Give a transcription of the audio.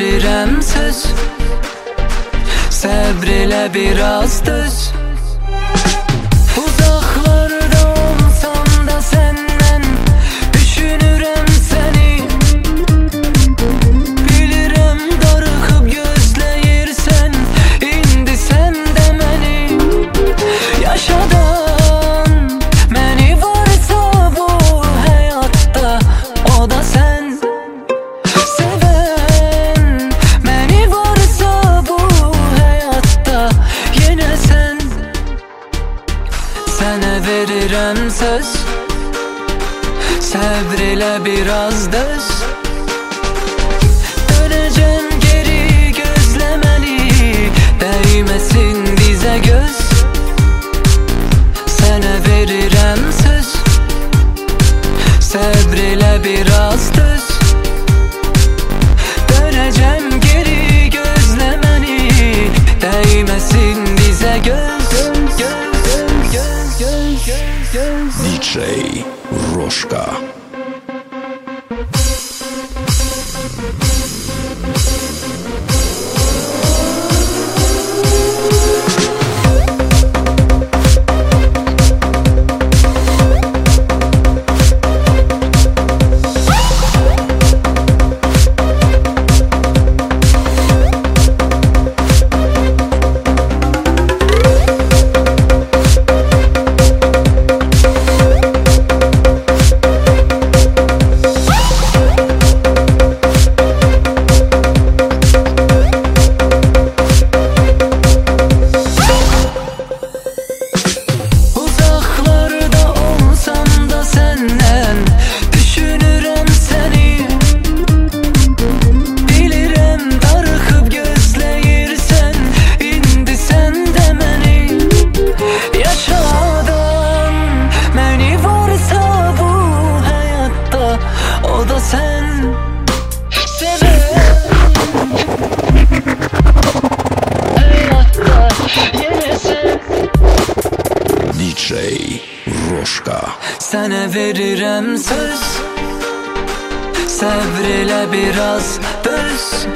yürüremsiz Sebreyle biraz düz Çaremsiz Sabreyle biraz düz Döneceğim geri gözlemeli Değmesin bize göz. Sana verirem söz Sabreyle biraz DJ Roschka. başka Sana veririm söz. Sabrele biraz böz